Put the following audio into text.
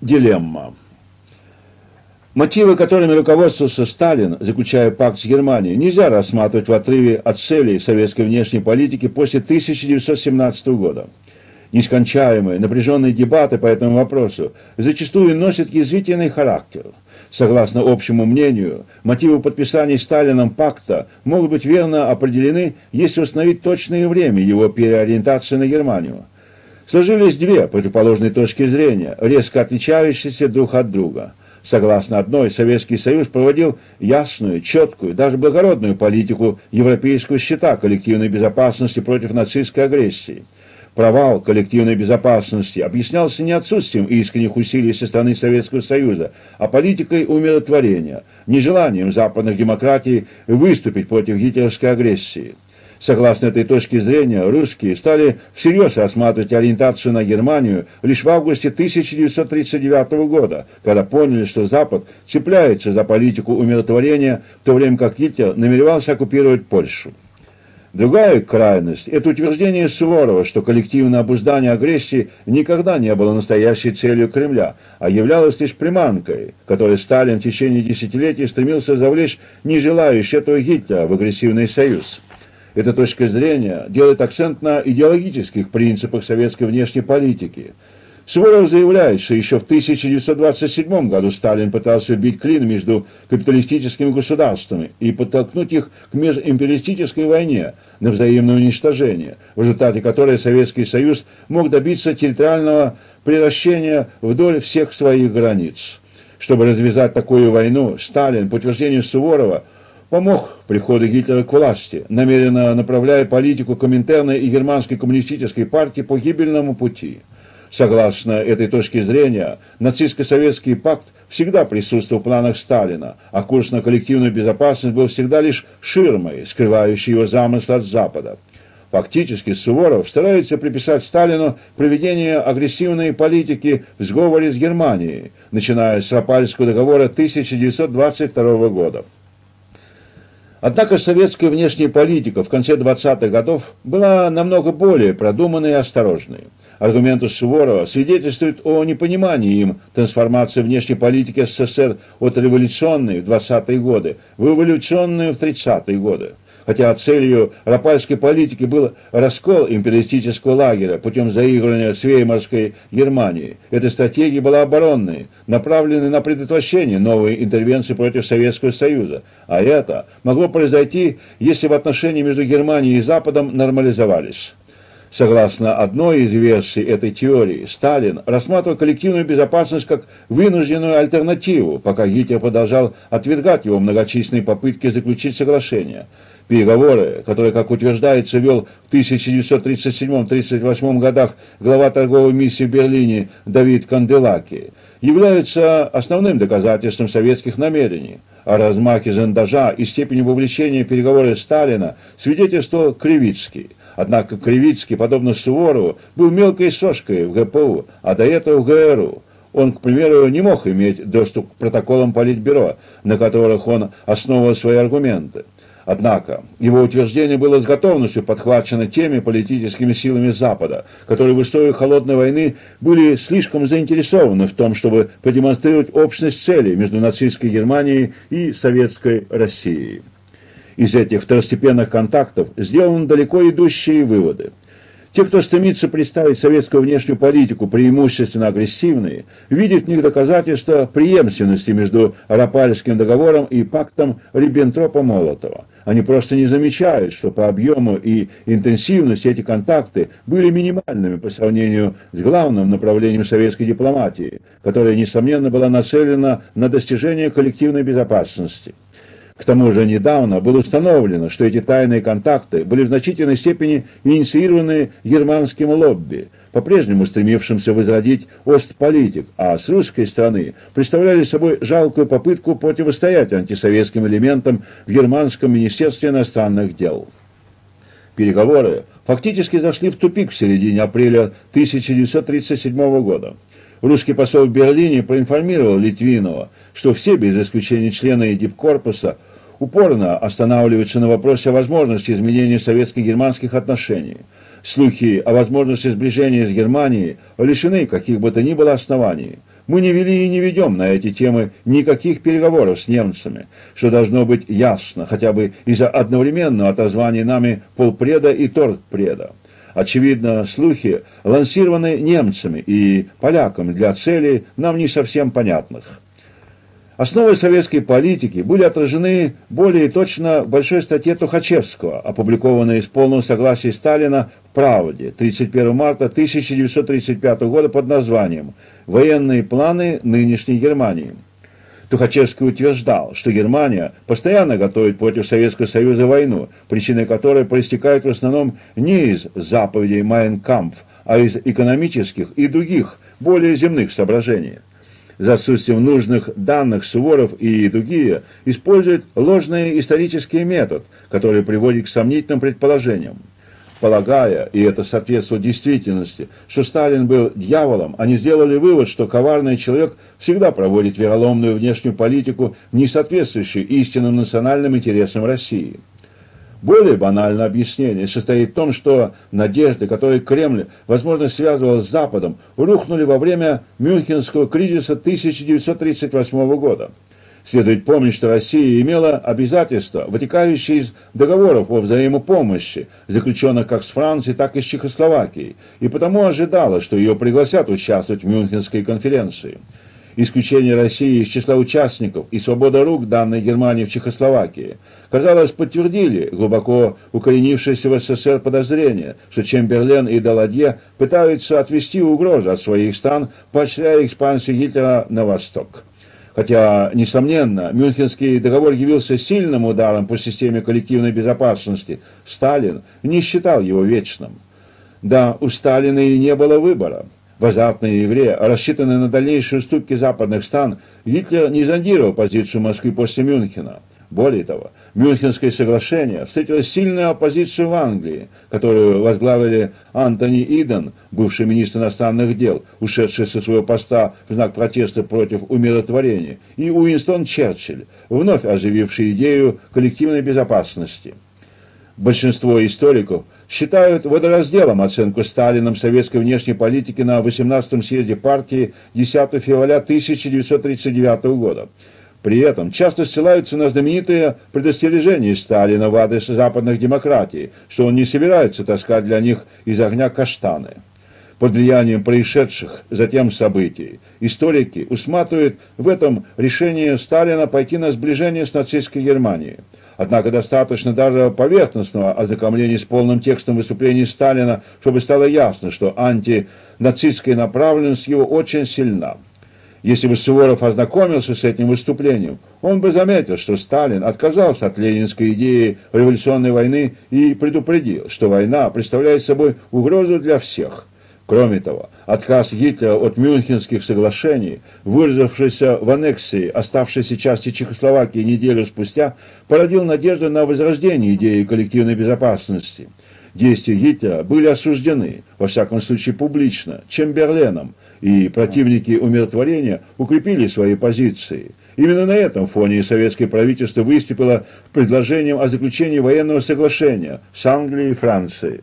Дилемма. Мотивы, которыми руководствовался Сталин, заключая пакт с Германией, нельзя рассматривать в отрыве от целей советской внешней политики после 1917 года. Нескончаемые, напряженные дебаты по этому вопросу зачастую носят язвительный характер. Согласно общему мнению, мотивы подписания Сталином пакта могут быть верно определены, если установить точное время его переориентации на Германию. Сложились две противоположные точки зрения, резко отличающиеся друг от друга. Согласно одной, Советский Союз проводил ясную, четкую, даже благородную политику европейского счета коллективной безопасности против нацистской агрессии. Провал коллективной безопасности объяснялся не отсутствием искренних усилий со стороны Советского Союза, а политикой умиротворения, нежеланием западных демократий выступить против гитлеровской агрессии. Согласно этой точке зрения, русские стали всерьез рассматривать ориентацию на Германию лишь в августе 1939 года, когда поняли, что Запад цепляется за политику умиротворения, в то время как Гитлер намеревался оккупировать Польшу. Другая крайность – это утверждение Суворова, что коллективное обуздание агрессии никогда не было настоящей целью Кремля, а являлось лишь приманкой, которой Сталин в течение десятилетий стремился завлечь не желающий этого Гитлера в агрессивный союз. Эта точка зрения делает акцент на идеологических принципах советской внешней политики. Суворов заявляет, что еще в 1927 году Сталин пытался вбить клин между капиталистическими государствами и подтолкнуть их к межимпериалистической войне на взаимное уничтожение, в результате которой Советский Союз мог добиться территориального превращения вдоль всех своих границ. Чтобы развязать такую войну, Сталин, по утверждению Суворова, помог приходу Гитлера к власти, намеренно направляя политику Коминтерна и германской коммунистической партии по гибельному пути. Согласно этой точке зрения, нацистско-советский пакт всегда присутствовал в планах Сталина, а курс на коллективную безопасность был всегда лишь ширмой, скрывающей его замысл от Запада. Фактически Суворов старается приписать Сталину проведение агрессивной политики в сговоре с Германией, начиная с Рапальского договора 1922 года. Однако советская внешняя политика в конце 20-х годов была намного более продуманной и осторожной. Аргументы Суворова свидетельствуют о непонимании им трансформации внешней политики СССР от революционной в 20-е годы в эволюционную в 30-е годы хотя целью рапальской политики был раскол империалистического лагеря путем заигрывания с Веймарской Германией. Эта стратегия была оборонной, направленной на предотвращение новой интервенции против Советского Союза, а это могло произойти, если в отношения между Германией и Западом нормализовались. Согласно одной из версий этой теории, Сталин рассматривал коллективную безопасность как вынужденную альтернативу, пока Гитлер продолжал отвергать его многочисленные попытки заключить соглашение – переговоры, которые, как утверждается, вел в 1937-1938 годах глава торговой миссии в Берлине Давид Канделаки, являются основным доказательством советских намерений. О размахе зондажа и степени вовлечения переговоры Сталина свидетельствовал Кривицкий. Однако Кривицкий, подобно Суворову, был мелкой сошкой в ГПУ, а до этого в ГРУ. Он, к примеру, не мог иметь доступ к протоколам Политбюро, на которых он основывал свои аргументы. Однако его утверждение было с готовностью подхвачено теми политическими силами Запада, которые в истории Холодной войны были слишком заинтересованы в том, чтобы продемонстрировать общность целей между нацистской Германией и советской Россией. Из этих второстепенных контактов сделаны далеко идущие выводы. Те, кто стремится представить советскую внешнюю политику преимущественно агрессивной, видят в них доказательства преемственности между Рапальским договором и пактом Риббентропа-Молотова. Они просто не замечают, что по объему и интенсивности эти контакты были минимальными по сравнению с главным направлением советской дипломатии, которая, несомненно, была нацелена на достижение коллективной безопасности. К тому же недавно было установлено, что эти тайные контакты были в значительной степени инициированы германским лобби, по-прежнему стремившимся возродить Остполитик, а с русской стороны представляли собой жалкую попытку противостоять антисоветским элементам в германском министерстве иностранных дел. Переговоры фактически зашли в тупик в середине апреля 1937 года. Русский посол в Берлине проинформировал Литвинова, что все, без исключения члены Дипкорпуса, упорно останавливается на вопросе о возможности изменения советско-германских отношений. Слухи о возможности сближения с Германией лишены каких бы то ни было оснований. Мы не вели и не ведем на эти темы никаких переговоров с немцами, что должно быть ясно, хотя бы из-за одновременного отозвания нами полпреда и торгпреда. Очевидно, слухи лансированы немцами и поляками для целей нам не совсем понятных. Основы советской политики были отражены более точно в большой статье Тухачевского, опубликованной с полным согласия Сталина в «Правде» 31 марта 1935 года под названием «Военные планы нынешней Германии». Тухачевский утверждал, что Германия постоянно готовит против Советского Союза войну, причины которой проистекают в основном не из заповедей Майнкампф, а из экономических и других, более земных соображений за отсутствием нужных данных Суворов и другие используют ложный исторический метод, который приводит к сомнительным предположениям. Полагая, и это соответствует действительности, что Сталин был дьяволом, они сделали вывод, что коварный человек всегда проводит вероломную внешнюю политику, не соответствующую истинным национальным интересам России. Более банальное объяснение состоит в том, что надежды, которые Кремль, возможно, связывал с Западом, рухнули во время Мюнхенского кризиса 1938 года. Следует помнить, что Россия имела обязательства, вытекающие из договоров о взаимопомощи, заключенных как с Францией, так и с Чехословакией, и потому ожидала, что ее пригласят участвовать в Мюнхенской конференции исключение России из числа участников и свобода рук, данной Германии в Чехословакии, казалось, подтвердили глубоко укоренившееся в СССР подозрение, что Чемберлен и Даладье пытаются отвести угрозу от своих стран, поощряя экспансию Гитлера на восток. Хотя, несомненно, Мюнхенский договор явился сильным ударом по системе коллективной безопасности, Сталин не считал его вечным. Да, у Сталина и не было выбора в азартной игре, рассчитанной на дальнейшие уступки западных стран, Гитлер не зондировал позицию Москвы после Мюнхена. Более того, Мюнхенское соглашение встретило сильную оппозицию в Англии, которую возглавили Антони Иден, бывший министр иностранных дел, ушедший со своего поста в знак протеста против умиротворения, и Уинстон Черчилль, вновь ожививший идею коллективной безопасности. Большинство историков – считают водоразделом оценку Сталином советской внешней политики на 18-м съезде партии 10 февраля 1939 года. При этом часто ссылаются на знаменитое предостережение Сталина в адрес западных демократий, что он не собирается таскать для них из огня каштаны. Под влиянием происшедших затем событий историки усматривают в этом решение Сталина пойти на сближение с нацистской Германией. Однако достаточно даже поверхностного ознакомления с полным текстом выступлений Сталина, чтобы стало ясно, что антинацистская направленность его очень сильна. Если бы Суворов ознакомился с этим выступлением, он бы заметил, что Сталин отказался от ленинской идеи революционной войны и предупредил, что война представляет собой угрозу для всех. Кроме того, отказ Гитлера от Мюнхенских соглашений, выразившийся в аннексии оставшейся части Чехословакии неделю спустя, породил надежду на возрождение идеи коллективной безопасности. Действия Гитлера были осуждены, во всяком случае публично, Чемберленом, и противники умиротворения укрепили свои позиции. Именно на этом фоне советское правительство выступило предложением о заключении военного соглашения с Англией и Францией.